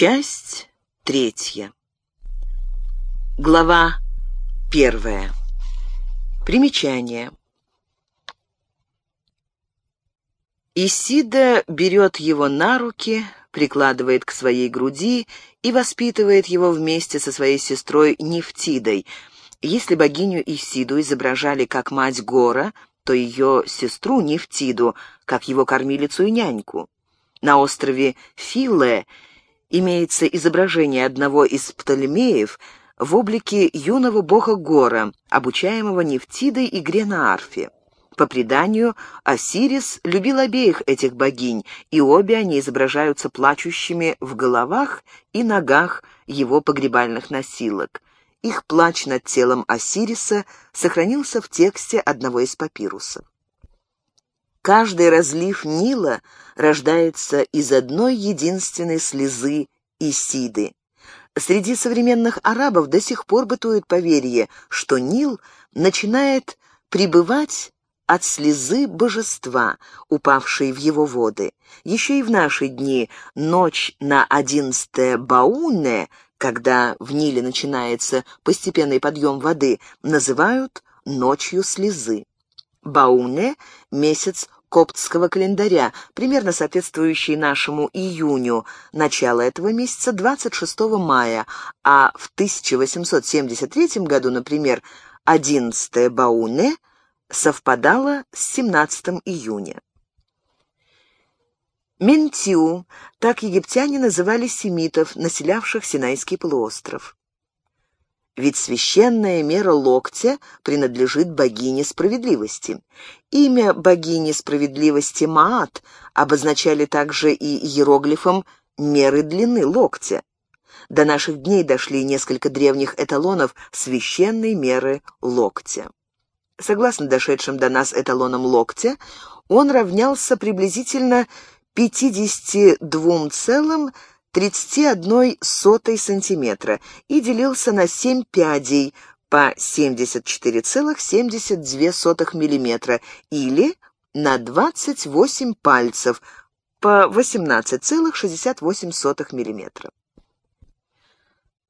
Часть третья. Глава первая. Примечание. Исида берет его на руки, прикладывает к своей груди и воспитывает его вместе со своей сестрой Нефтидой. Если богиню Исиду изображали как мать Гора, то ее сестру Нефтиду, как его кормилицу и няньку. На острове Филе имеется изображение одного из Птолемеев в облике юного бога Гора, обучаемого Нефтидой игре на арфе. По преданию, Осирис любил обеих этих богинь, и обе они изображаются плачущими в головах и ногах его погребальных носилок. Их плач над телом Осириса сохранился в тексте одного из папирусов. Каждый разлив Нила рождается из одной единственной слезы Исиды. Среди современных арабов до сих пор бытует поверье, что Нил начинает пребывать от слезы божества, упавшей в его воды. Еще и в наши дни ночь на одиннадцатое Бауне, когда в Ниле начинается постепенный подъем воды, называют «ночью слезы». Бауне — месяц коптского календаря, примерно соответствующий нашему июню, начало этого месяца 26 мая, а в 1873 году, например, 11 Бауне — совпадало с 17 июня. Ментиу, так египтяне называли семитов, населявших Синайский полуостров. Ведь священная мера локтя принадлежит богине справедливости. Имя богини справедливости Маат обозначали также и иероглифом меры длины локтя. До наших дней дошли несколько древних эталонов священной меры локтя. Согласно дошедшим до нас эталонам локтя, он равнялся приблизительно 52,31 сантиметра и делился на 7 пядей по 74,72 миллиметра или на 28 пальцев по 18,68 миллиметра.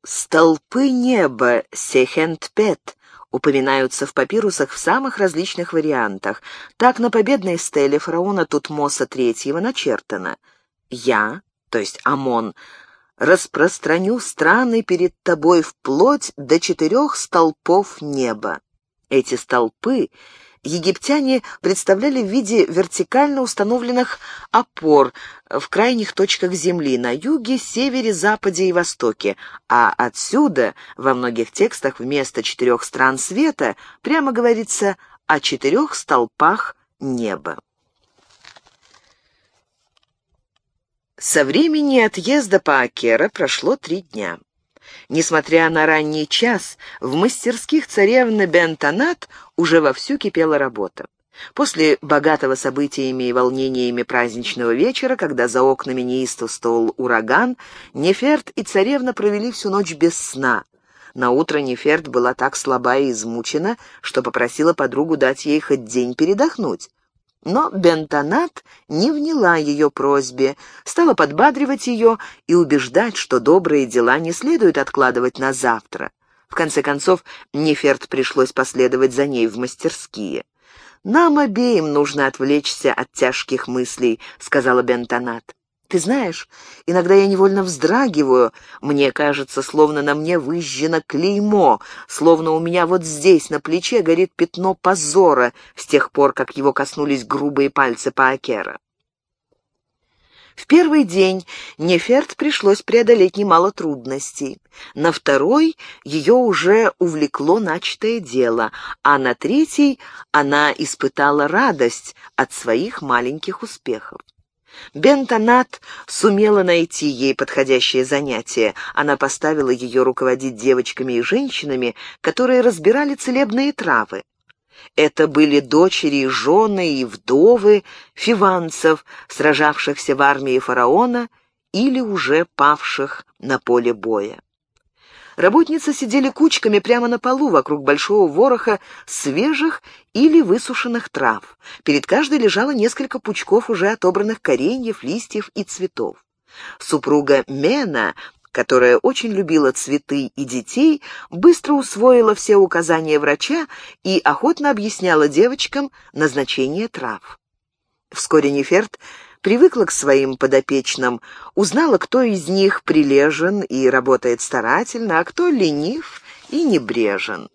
Столпы неба Сехентпет упоминаются в папирусах в самых различных вариантах. Так на победной стеле фараона Тутмоса III начертано «Я, то есть Амон, распространю страны перед тобой вплоть до четырех столпов неба». Эти столпы египтяне представляли в виде вертикально установленных опор в крайних точках Земли на юге, севере, западе и востоке, а отсюда во многих текстах вместо четырех стран света прямо говорится о четырех столпах неба. Со времени отъезда по Акера прошло три дня. Несмотря на ранний час, в мастерских царевны Бентонат уже вовсю кипела работа. После богатого событиями и волнениями праздничного вечера, когда за окнами неистовствовал ураган, Неферт и царевна провели всю ночь без сна. На утро Неферт была так слаба и измучена, что попросила подругу дать ей хоть день передохнуть. Но Бентонат не вняла ее просьбе, стала подбадривать ее и убеждать, что добрые дела не следует откладывать на завтра. В конце концов, Неферт пришлось последовать за ней в мастерские. «Нам обеим нужно отвлечься от тяжких мыслей», — сказала Бентонат. Ты знаешь, иногда я невольно вздрагиваю. Мне кажется, словно на мне выжжено клеймо, словно у меня вот здесь, на плече, горит пятно позора с тех пор, как его коснулись грубые пальцы Паакера. В первый день Неферт пришлось преодолеть немало трудностей. На второй ее уже увлекло начатое дело, а на третий она испытала радость от своих маленьких успехов. Бентонат сумела найти ей подходящее занятие. Она поставила ее руководить девочками и женщинами, которые разбирали целебные травы. Это были дочери, жены и вдовы фиванцев, сражавшихся в армии фараона или уже павших на поле боя. Работницы сидели кучками прямо на полу вокруг большого вороха свежих или высушенных трав. Перед каждой лежало несколько пучков уже отобранных кореньев, листьев и цветов. Супруга Мена, которая очень любила цветы и детей, быстро усвоила все указания врача и охотно объясняла девочкам назначение трав. Вскоре Неферт привыкла к своим подопечным, узнала, кто из них прилежен и работает старательно, а кто ленив и небрежен.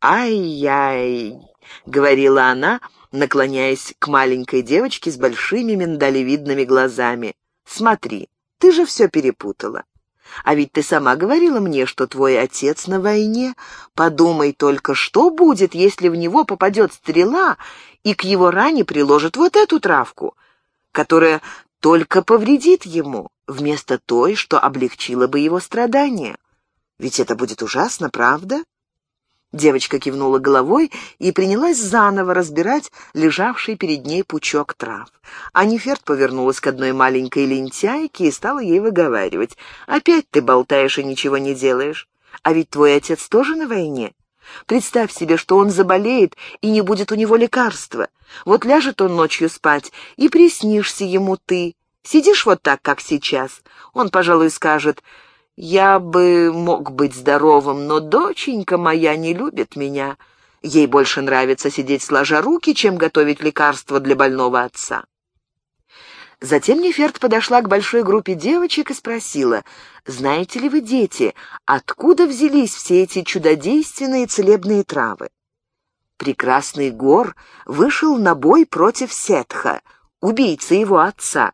«Ай-яй!» — говорила она, наклоняясь к маленькой девочке с большими миндалевидными глазами. «Смотри, ты же все перепутала. А ведь ты сама говорила мне, что твой отец на войне. Подумай только, что будет, если в него попадет стрела и к его ране приложит вот эту травку, которая только повредит ему, вместо той, что облегчила бы его страдания. Ведь это будет ужасно, правда?» Девочка кивнула головой и принялась заново разбирать лежавший перед ней пучок трав. Аниферт повернулась к одной маленькой лентяйке и стала ей выговаривать. «Опять ты болтаешь и ничего не делаешь. А ведь твой отец тоже на войне. Представь себе, что он заболеет, и не будет у него лекарства. Вот ляжет он ночью спать, и приснишься ему ты. Сидишь вот так, как сейчас. Он, пожалуй, скажет, я бы мог быть здоровым, но доченька моя не любит меня. Ей больше нравится сидеть сложа руки, чем готовить лекарства для больного отца. Затем Неферт подошла к большой группе девочек и спросила, «Знаете ли вы, дети, откуда взялись все эти чудодейственные целебные травы?» Прекрасный Гор вышел на бой против Сетха, убийцы его отца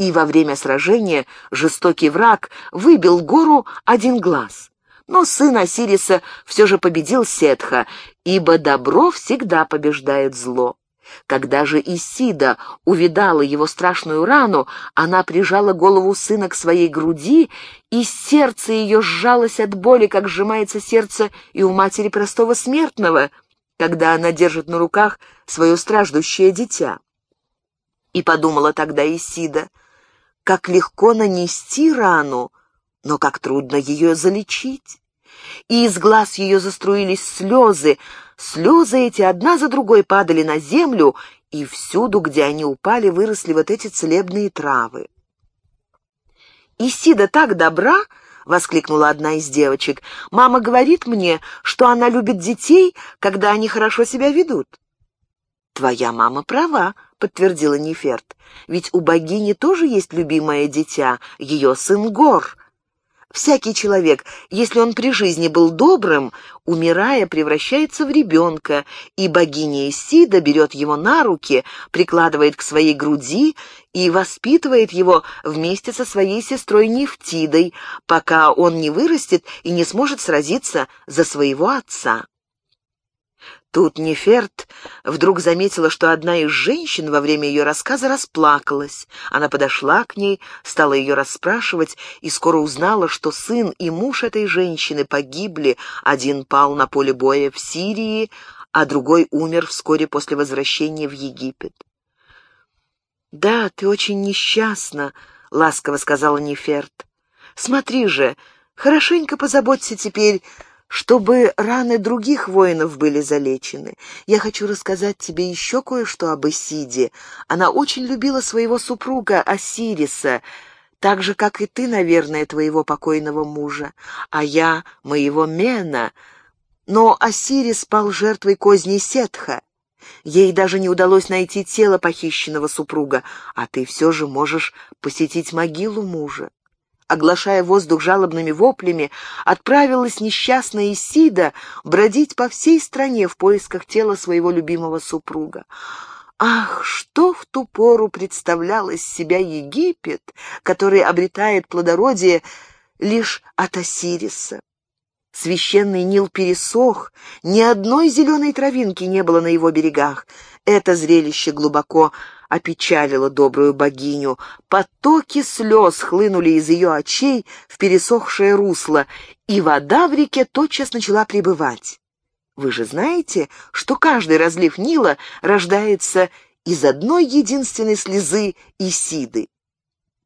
и во время сражения жестокий враг выбил гору один глаз. Но сын Осириса все же победил Сетха, ибо добро всегда побеждает зло. Когда же Исида увидала его страшную рану, она прижала голову сына к своей груди, и сердце ее сжалось от боли, как сжимается сердце и у матери простого смертного, когда она держит на руках свое страждущее дитя. И подумала тогда Исида, как легко нанести рану, но как трудно ее залечить. И из глаз ее заструились слезы. Слезы эти одна за другой падали на землю, и всюду, где они упали, выросли вот эти целебные травы. «Исида так добра!» — воскликнула одна из девочек. «Мама говорит мне, что она любит детей, когда они хорошо себя ведут». «Твоя мама права», — подтвердила Неферт. «Ведь у богини тоже есть любимое дитя, ее сын Гор. Всякий человек, если он при жизни был добрым, умирая, превращается в ребенка, и богиня Исида берет его на руки, прикладывает к своей груди и воспитывает его вместе со своей сестрой Нефтидой, пока он не вырастет и не сможет сразиться за своего отца. Тут Неферт вдруг заметила, что одна из женщин во время ее рассказа расплакалась. Она подошла к ней, стала ее расспрашивать и скоро узнала, что сын и муж этой женщины погибли. Один пал на поле боя в Сирии, а другой умер вскоре после возвращения в Египет. «Да, ты очень несчастна», — ласково сказала Неферт. «Смотри же, хорошенько позаботься теперь чтобы раны других воинов были залечены. Я хочу рассказать тебе еще кое-что об Исиде. Она очень любила своего супруга Осириса, так же, как и ты, наверное, твоего покойного мужа, а я — моего Мена. Но Осирис пал жертвой козней Сетха. Ей даже не удалось найти тело похищенного супруга, а ты все же можешь посетить могилу мужа оглашая воздух жалобными воплями, отправилась несчастная Исида бродить по всей стране в поисках тела своего любимого супруга. Ах, что в ту пору представлял из себя Египет, который обретает плодородие лишь от Осириса. Священный Нил пересох, ни одной зеленой травинки не было на его берегах. Это зрелище глубоко опечалило добрую богиню. Потоки слез хлынули из ее очей в пересохшее русло, и вода в реке тотчас начала прибывать. Вы же знаете, что каждый разлив Нила рождается из одной единственной слезы Исиды.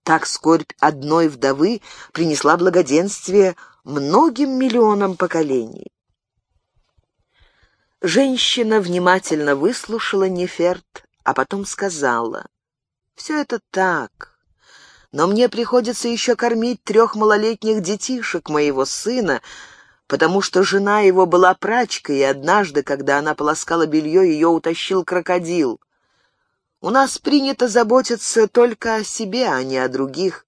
Так скорбь одной вдовы принесла благоденствие многим миллионам поколений. Женщина внимательно выслушала Неферт, а потом сказала, «Все это так, Но мне приходится еще кормить трех малолетних детишек моего сына, потому что жена его была прачкой, и однажды, когда она полоскала белье, ее утащил крокодил. У нас принято заботиться только о себе, а не о других.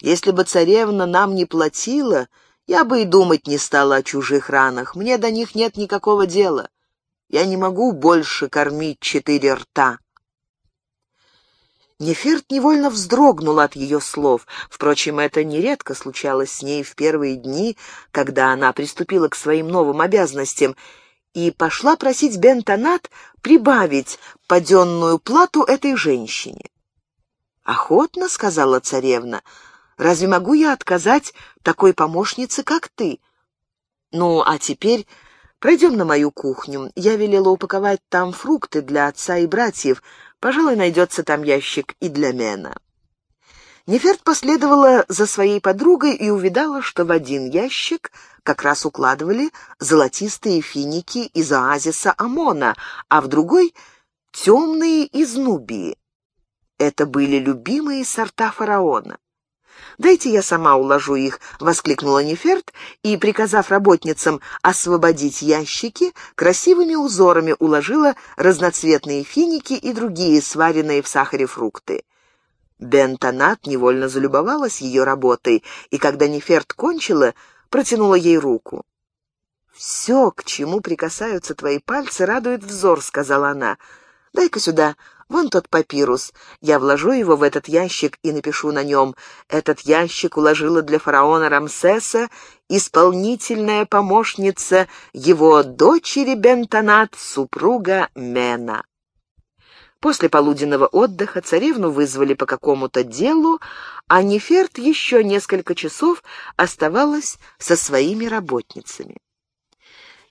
Если бы царевна нам не платила, я бы и думать не стала о чужих ранах. Мне до них нет никакого дела. Я не могу больше кормить четыре рта. Неферт невольно вздрогнул от ее слов. Впрочем, это нередко случалось с ней в первые дни, когда она приступила к своим новым обязанностям, и пошла просить Бентонат прибавить паденную плату этой женщине. «Охотно», — сказала царевна, — «разве могу я отказать такой помощнице, как ты? Ну, а теперь пройдем на мою кухню. Я велела упаковать там фрукты для отца и братьев, Пожалуй, найдется там ящик и для Мена. Неферт последовала за своей подругой и увидала, что в один ящик как раз укладывали золотистые финики из оазиса Амона, а в другой — темные из Нубии. Это были любимые сорта фараона. «Дайте я сама уложу их», — воскликнула Неферт, и, приказав работницам освободить ящики, красивыми узорами уложила разноцветные финики и другие сваренные в сахаре фрукты. Бентонат невольно залюбовалась ее работой, и когда Неферт кончила, протянула ей руку. «Все, к чему прикасаются твои пальцы, радует взор», — сказала она. «Дай-ка сюда Вон тот папирус. Я вложу его в этот ящик и напишу на нем. Этот ящик уложила для фараона Рамсеса исполнительная помощница его дочери Бентонат, супруга Мена. После полуденного отдыха царевну вызвали по какому-то делу, а Неферт еще несколько часов оставалась со своими работницами.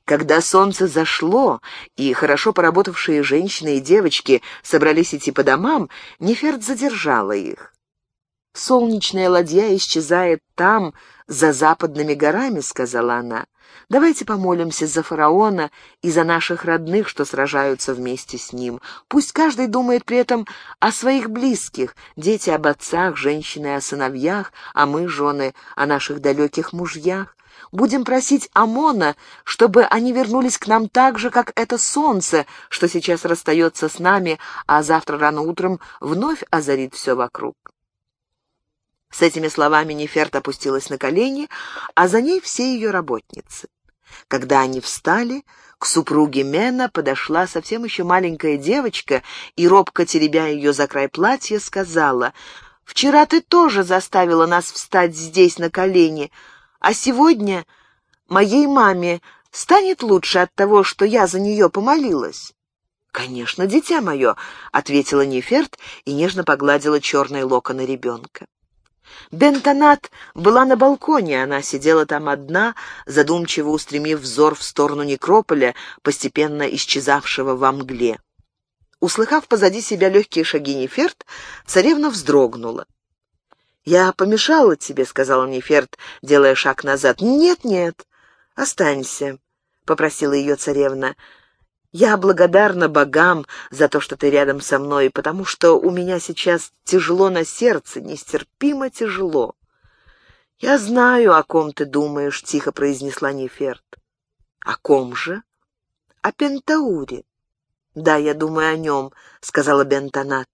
Когда солнце зашло, и хорошо поработавшие женщины и девочки собрались идти по домам, Неферт задержала их. «Солнечная ладья исчезает там, за западными горами», — сказала она. «Давайте помолимся за фараона и за наших родных, что сражаются вместе с ним. Пусть каждый думает при этом о своих близких, дети об отцах, женщины о сыновьях, а мы, жены, о наших далеких мужьях. Будем просить Амона, чтобы они вернулись к нам так же, как это солнце, что сейчас расстается с нами, а завтра рано утром вновь озарит все вокруг. С этими словами Неферт опустилась на колени, а за ней все ее работницы. Когда они встали, к супруге Мена подошла совсем еще маленькая девочка и, робко теребя ее за край платья, сказала, «Вчера ты тоже заставила нас встать здесь на колени, а сегодня моей маме станет лучше от того, что я за нее помолилась?» «Конечно, дитя мое», — ответила Неферт и нежно погладила черные локоны ребенка. Бентонат была на балконе, она сидела там одна, задумчиво устремив взор в сторону некрополя, постепенно исчезавшего во мгле. Услыхав позади себя легкие шаги Неферт, царевна вздрогнула. «Я помешала тебе», — сказала Неферт, делая шаг назад. «Нет-нет, останься», — попросила ее царевна. «Я благодарна богам за то, что ты рядом со мной, потому что у меня сейчас тяжело на сердце, нестерпимо тяжело». «Я знаю, о ком ты думаешь», — тихо произнесла Неферт. «О ком же?» «О Пентауре». «Да, я думаю о нем», — сказала Бентонат.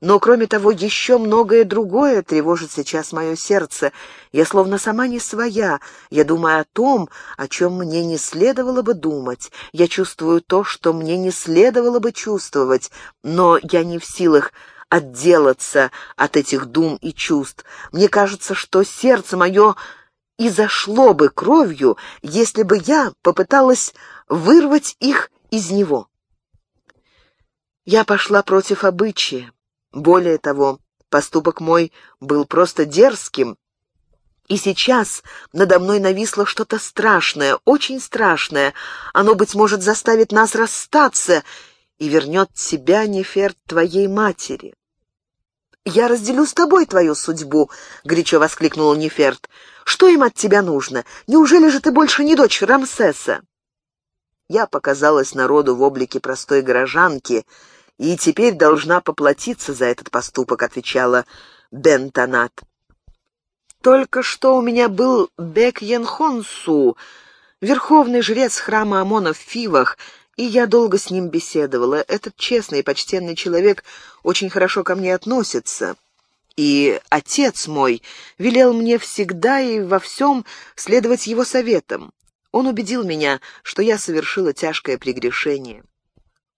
Но, кроме того, еще многое другое тревожит сейчас мое сердце. Я словно сама не своя. Я думаю о том, о чем мне не следовало бы думать. Я чувствую то, что мне не следовало бы чувствовать. Но я не в силах отделаться от этих дум и чувств. Мне кажется, что сердце мое и зашло бы кровью, если бы я попыталась вырвать их из него. Я пошла против обычая. Более того, поступок мой был просто дерзким, и сейчас надо мной нависло что-то страшное, очень страшное. Оно, быть может, заставит нас расстаться и вернет тебя, Неферт, твоей матери. «Я разделю с тобой твою судьбу», — горячо воскликнула Неферт. «Что им от тебя нужно? Неужели же ты больше не дочь Рамсеса?» Я показалась народу в облике простой горожанки — и теперь должна поплатиться за этот поступок», — отвечала Бентонат. Только что у меня был Бек Янхонсу, верховный жрец храма Амона в Фивах, и я долго с ним беседовала. Этот честный и почтенный человек очень хорошо ко мне относится. И отец мой велел мне всегда и во всем следовать его советам. Он убедил меня, что я совершила тяжкое прегрешение.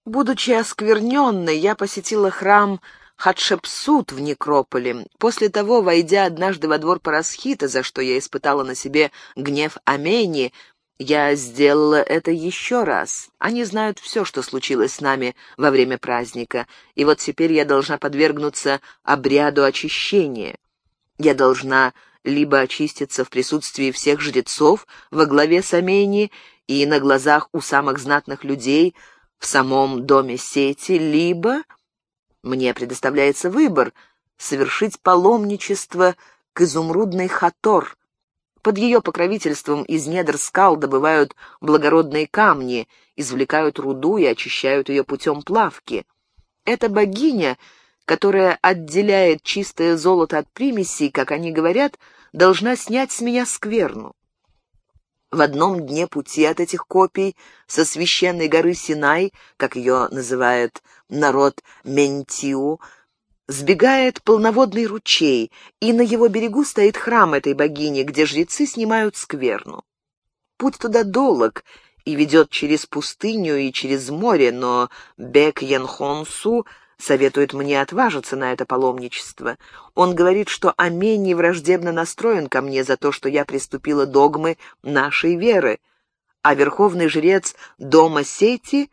Будучи оскверненной, я посетила храм Хатшепсут в Некрополе. После того, войдя однажды во двор Парасхита, за что я испытала на себе гнев Амени, я сделала это еще раз. Они знают все, что случилось с нами во время праздника, и вот теперь я должна подвергнуться обряду очищения. Я должна либо очиститься в присутствии всех жрецов во главе с Амени и на глазах у самых знатных людей в самом доме сети, либо мне предоставляется выбор совершить паломничество к изумрудной Хатор. Под ее покровительством из недр скал добывают благородные камни, извлекают руду и очищают ее путем плавки. Эта богиня — которая отделяет чистое золото от примесей, как они говорят, должна снять с меня скверну. В одном дне пути от этих копий со священной горы Синай, как ее называет народ Ментиу, сбегает полноводный ручей, и на его берегу стоит храм этой богини, где жрецы снимают скверну. Путь туда долг и ведет через пустыню и через море, но Бек Янхонсу советует мне отважиться на это паломничество. Он говорит, что Амений враждебно настроен ко мне за то, что я приступила догмы нашей веры, а верховный жрец дома Сети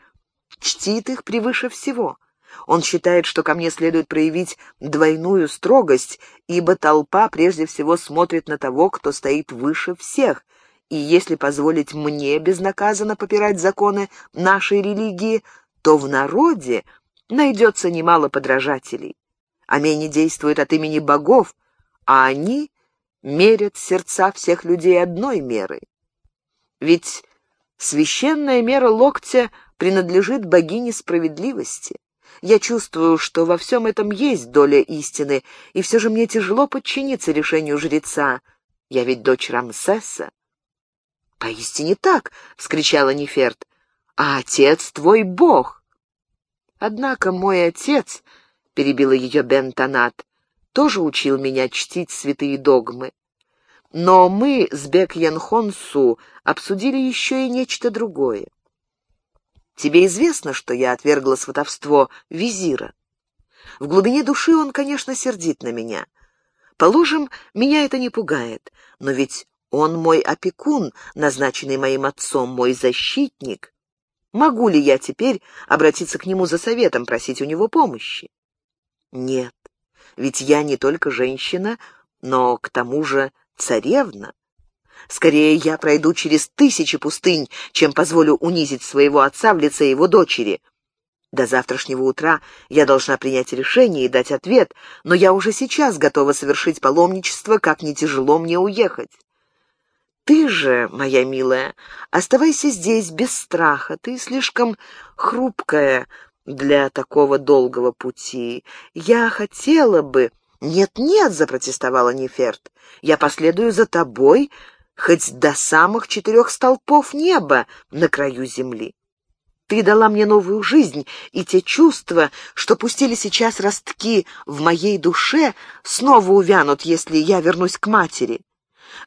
чтит их превыше всего. Он считает, что ко мне следует проявить двойную строгость, ибо толпа прежде всего смотрит на того, кто стоит выше всех, и если позволить мне безнаказанно попирать законы нашей религии, то в народе найдется немало подражателей. Амени действует от имени богов, а они мерят сердца всех людей одной мерой. Ведь священная мера локтя принадлежит богине справедливости. Я чувствую, что во всем этом есть доля истины, и все же мне тяжело подчиниться решению жреца. Я ведь дочь Рамсеса. «Поистине так!» — вскричала Неферт. «А отец твой бог!» Однако мой отец, — перебила ее Бентонат, — тоже учил меня чтить святые догмы. Но мы с Бек Янхонсу обсудили еще и нечто другое. Тебе известно, что я отвергла сватовство визира. В глубине души он, конечно, сердит на меня. Положим, меня это не пугает, но ведь он мой опекун, назначенный моим отцом, мой защитник. Могу ли я теперь обратиться к нему за советом, просить у него помощи? Нет, ведь я не только женщина, но к тому же царевна. Скорее я пройду через тысячи пустынь, чем позволю унизить своего отца в лице его дочери. До завтрашнего утра я должна принять решение и дать ответ, но я уже сейчас готова совершить паломничество, как не тяжело мне уехать. Ты же, моя милая, оставайся здесь без страха. Ты слишком хрупкая для такого долгого пути. Я хотела бы... «Нет-нет», — запротестовала Неферт, — «я последую за тобой хоть до самых четырех столпов неба на краю земли. Ты дала мне новую жизнь, и те чувства, что пустили сейчас ростки в моей душе, снова увянут, если я вернусь к матери.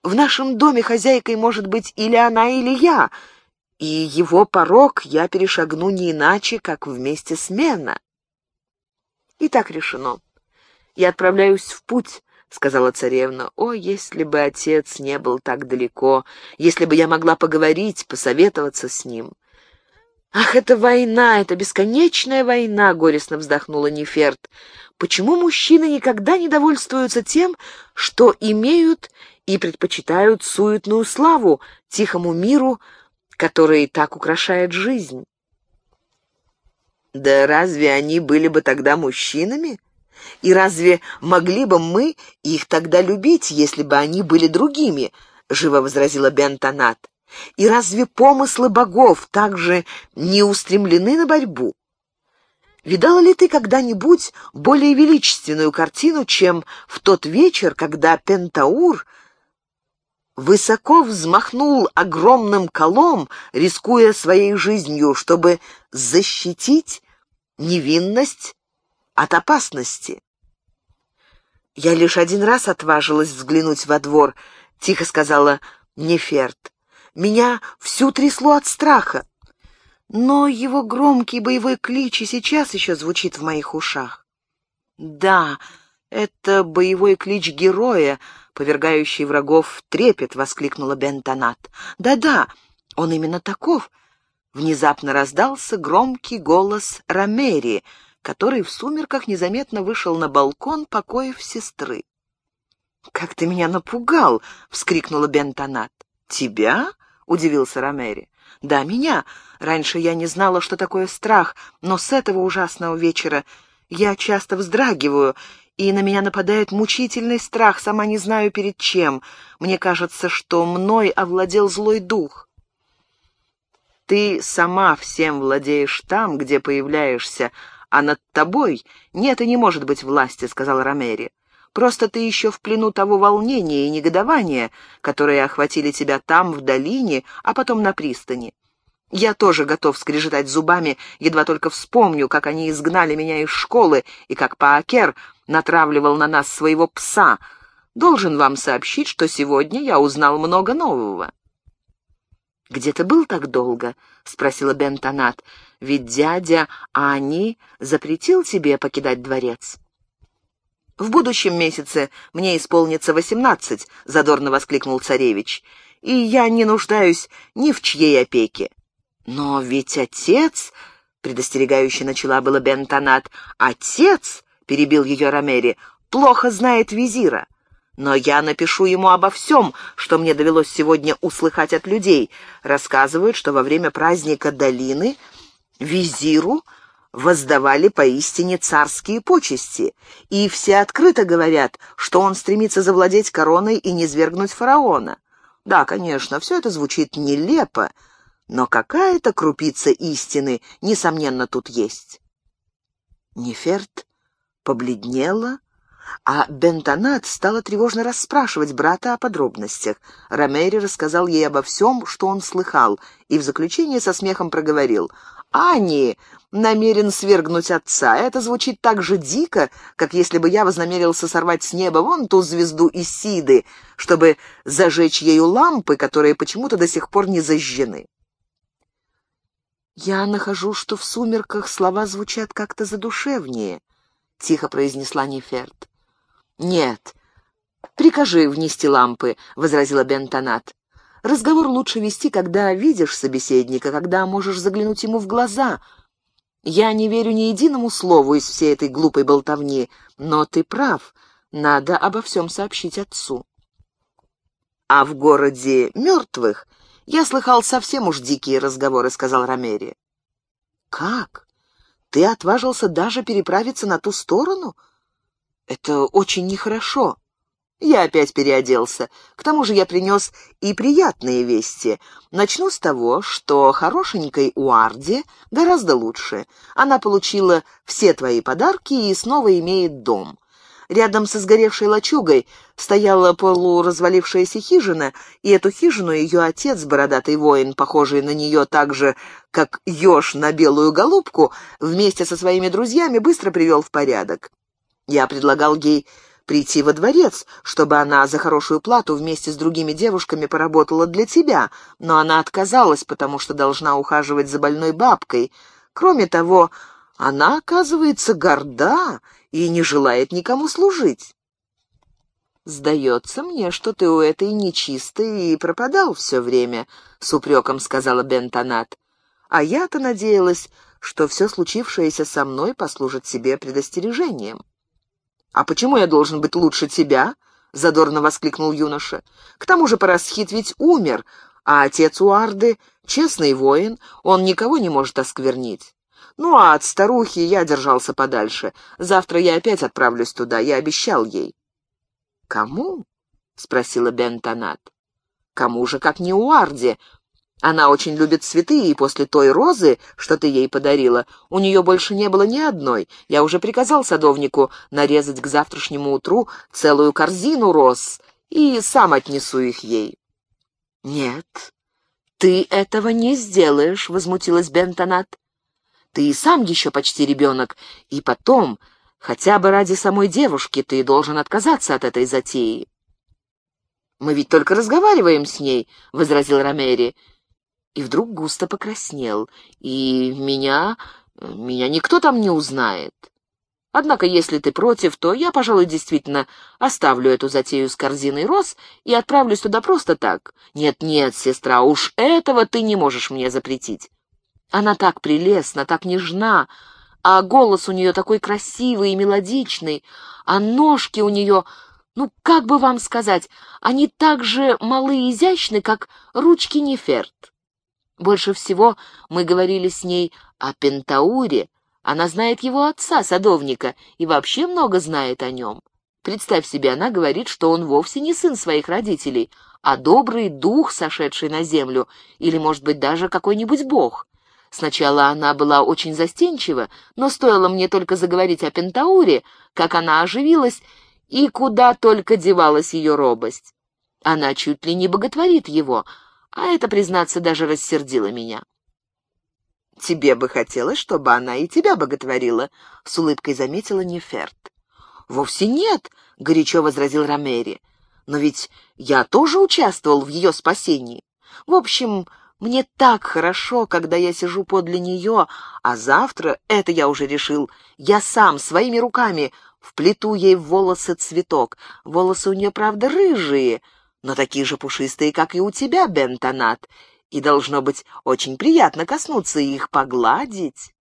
В нашем доме хозяйкой может быть или она, или я, и его порог я перешагну не иначе, как вместе с Мена. И так решено. Я отправляюсь в путь, — сказала царевна. «О, если бы отец не был так далеко, если бы я могла поговорить, посоветоваться с ним!» «Ах, это война, это бесконечная война!» — горестно вздохнула Неферт. «Почему мужчины никогда не довольствуются тем, что имеют и предпочитают суетную славу тихому миру, который так украшает жизнь. Да разве они были бы тогда мужчинами? И разве могли бы мы их тогда любить, если бы они были другими? Живо возразила Бентонат. И разве помыслы богов также не устремлены на борьбу? Видала ли ты когда-нибудь более величественную картину, чем в тот вечер, когда Пентаур высоко взмахнул огромным колом, рискуя своей жизнью, чтобы защитить невинность от опасности? «Я лишь один раз отважилась взглянуть во двор», — тихо сказала Неферт. «Меня всю трясло от страха но его громкий боевой клич и сейчас еще звучит в моих ушах. «Да, это боевой клич героя, повергающий врагов в трепет», — воскликнула Бентонат. «Да-да, он именно таков». Внезапно раздался громкий голос Ромери, который в сумерках незаметно вышел на балкон покоев сестры. «Как ты меня напугал!» — вскрикнула Бентонат. «Тебя?» — удивился Ромери. «Да, меня. Раньше я не знала, что такое страх, но с этого ужасного вечера я часто вздрагиваю, и на меня нападает мучительный страх, сама не знаю перед чем. Мне кажется, что мной овладел злой дух». «Ты сама всем владеешь там, где появляешься, а над тобой нет и не может быть власти», — сказал Ромери. Просто ты еще в плену того волнения и негодования, которые охватили тебя там, в долине, а потом на пристани. Я тоже готов скрежетать зубами, едва только вспомню, как они изгнали меня из школы и как Паакер натравливал на нас своего пса. Должен вам сообщить, что сегодня я узнал много нового». «Где ты был так долго?» — спросила Бентонат. «Ведь дядя Ани запретил тебе покидать дворец». «В будущем месяце мне исполнится восемнадцать», — задорно воскликнул царевич, «и я не нуждаюсь ни в чьей опеке». «Но ведь отец...» — предостерегающе начала было Бентонат. «Отец...» — перебил ее Ромери, — «плохо знает визира». Но я напишу ему обо всем, что мне довелось сегодня услыхать от людей. Рассказывают, что во время праздника Долины визиру воздавали поистине царские почести, и все открыто говорят, что он стремится завладеть короной и низвергнуть фараона. Да, конечно, все это звучит нелепо, но какая-то крупица истины, несомненно, тут есть. Неферт побледнела, а Бентонат стала тревожно расспрашивать брата о подробностях. Ромери рассказал ей обо всем, что он слыхал, и в заключение со смехом проговорил. «Ани намерен свергнуть отца. Это звучит так же дико, как если бы я вознамерился сорвать с неба вон ту звезду Исиды, чтобы зажечь ею лампы, которые почему-то до сих пор не зажжены». «Я нахожу, что в сумерках слова звучат как-то задушевнее», — тихо произнесла Неферт. «Нет, прикажи внести лампы», — возразила Бентонат. «Разговор лучше вести, когда видишь собеседника, когда можешь заглянуть ему в глаза. Я не верю ни единому слову из всей этой глупой болтовни, но ты прав, надо обо всем сообщить отцу». «А в городе мертвых я слыхал совсем уж дикие разговоры», — сказал Ромери. «Как? Ты отважился даже переправиться на ту сторону?» Это очень нехорошо. Я опять переоделся. К тому же я принес и приятные вести. Начну с того, что хорошенькой Уарде гораздо лучше. Она получила все твои подарки и снова имеет дом. Рядом со сгоревшей лачугой стояла полуразвалившаяся хижина, и эту хижину ее отец, бородатый воин, похожий на нее так же, как еж на белую голубку, вместе со своими друзьями быстро привел в порядок. Я предлагал ей прийти во дворец, чтобы она за хорошую плату вместе с другими девушками поработала для тебя, но она отказалась, потому что должна ухаживать за больной бабкой. Кроме того, она, оказывается, горда и не желает никому служить. «Сдается мне, что ты у этой нечистой и пропадал все время», — с упреком сказала Бентонат. «А я-то надеялась, что все случившееся со мной послужит себе предостережением». «А почему я должен быть лучше тебя?» — задорно воскликнул юноша. «К тому же Парасхит ведь умер, а отец Уарды — честный воин, он никого не может осквернить. Ну, а от старухи я держался подальше. Завтра я опять отправлюсь туда, я обещал ей». «Кому?» — спросила Бентонат. «Кому же, как не Уарде? Она очень любит цветы, и после той розы, что ты ей подарила, у нее больше не было ни одной. Я уже приказал садовнику нарезать к завтрашнему утру целую корзину роз, и сам отнесу их ей». «Нет, ты этого не сделаешь», — возмутилась Бентонат. «Ты и сам еще почти ребенок, и потом, хотя бы ради самой девушки, ты должен отказаться от этой затеи». «Мы ведь только разговариваем с ней», — возразил Ромери и вдруг густо покраснел. «И меня... меня никто там не узнает. Однако, если ты против, то я, пожалуй, действительно оставлю эту затею с корзиной роз и отправлюсь туда просто так. Нет-нет, сестра, уж этого ты не можешь мне запретить. Она так прелестна, так нежна, а голос у нее такой красивый и мелодичный, а ножки у нее, ну, как бы вам сказать, они так же малы и изящны, как ручки Неферт. Больше всего мы говорили с ней о Пентауре. Она знает его отца, садовника, и вообще много знает о нем. Представь себе, она говорит, что он вовсе не сын своих родителей, а добрый дух, сошедший на землю, или, может быть, даже какой-нибудь бог. Сначала она была очень застенчива, но стоило мне только заговорить о Пентауре, как она оживилась, и куда только девалась ее робость. Она чуть ли не боготворит его, а это, признаться, даже рассердило меня. «Тебе бы хотелось, чтобы она и тебя боготворила», — с улыбкой заметила Неферт. «Вовсе нет», — горячо возразил Ромери. «Но ведь я тоже участвовал в ее спасении. В общем, мне так хорошо, когда я сижу подле нее, а завтра, это я уже решил, я сам своими руками вплету ей в волосы цветок. Волосы у нее, правда, рыжие, — но такие же пушистые, как и у тебя, Бентонат, и должно быть очень приятно коснуться их, погладить».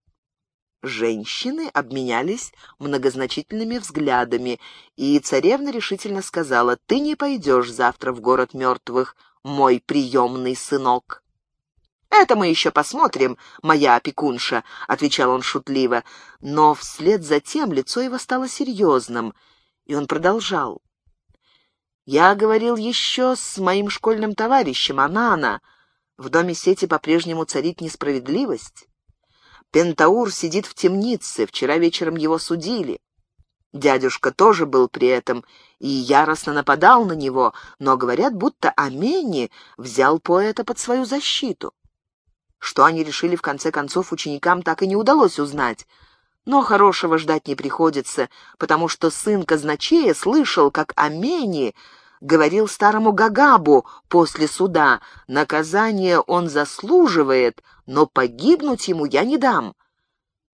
Женщины обменялись многозначительными взглядами, и царевна решительно сказала, «Ты не пойдешь завтра в город мертвых, мой приемный сынок». «Это мы еще посмотрим, моя опекунша», — отвечал он шутливо, но вслед за тем лицо его стало серьезным, и он продолжал. Я говорил еще с моим школьным товарищем, Анана. В доме сети по-прежнему царит несправедливость. Пентаур сидит в темнице, вчера вечером его судили. Дядюшка тоже был при этом и яростно нападал на него, но говорят, будто Амени взял поэта под свою защиту. Что они решили в конце концов, ученикам так и не удалось узнать. Но хорошего ждать не приходится, потому что сын казначея слышал, как Амени говорил старому Гагабу после суда, наказание он заслуживает, но погибнуть ему я не дам.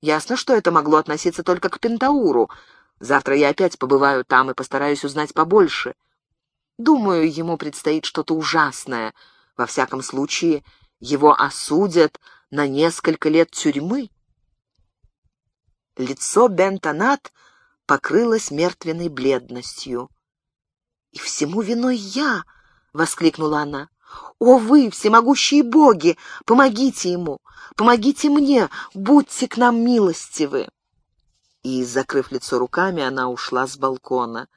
Ясно, что это могло относиться только к Пентауру. Завтра я опять побываю там и постараюсь узнать побольше. Думаю, ему предстоит что-то ужасное. Во всяком случае, его осудят на несколько лет тюрьмы. Лицо Бентонат покрылось мертвенной бледностью. «И всему виной я!» — воскликнула она. «О вы, всемогущие боги, помогите ему! Помогите мне! Будьте к нам милостивы!» И, закрыв лицо руками, она ушла с балкона.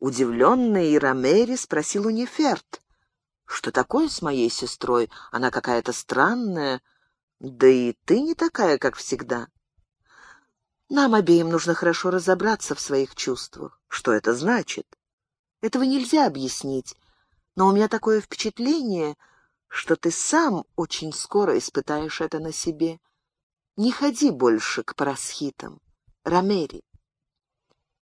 Удивленный Ирамери спросил у Неферт. «Что такое с моей сестрой? Она какая-то странная. Да и ты не такая, как всегда». «Нам обеим нужно хорошо разобраться в своих чувствах. Что это значит?» Этого нельзя объяснить, но у меня такое впечатление, что ты сам очень скоро испытаешь это на себе. Не ходи больше к парасхитам, Ромери.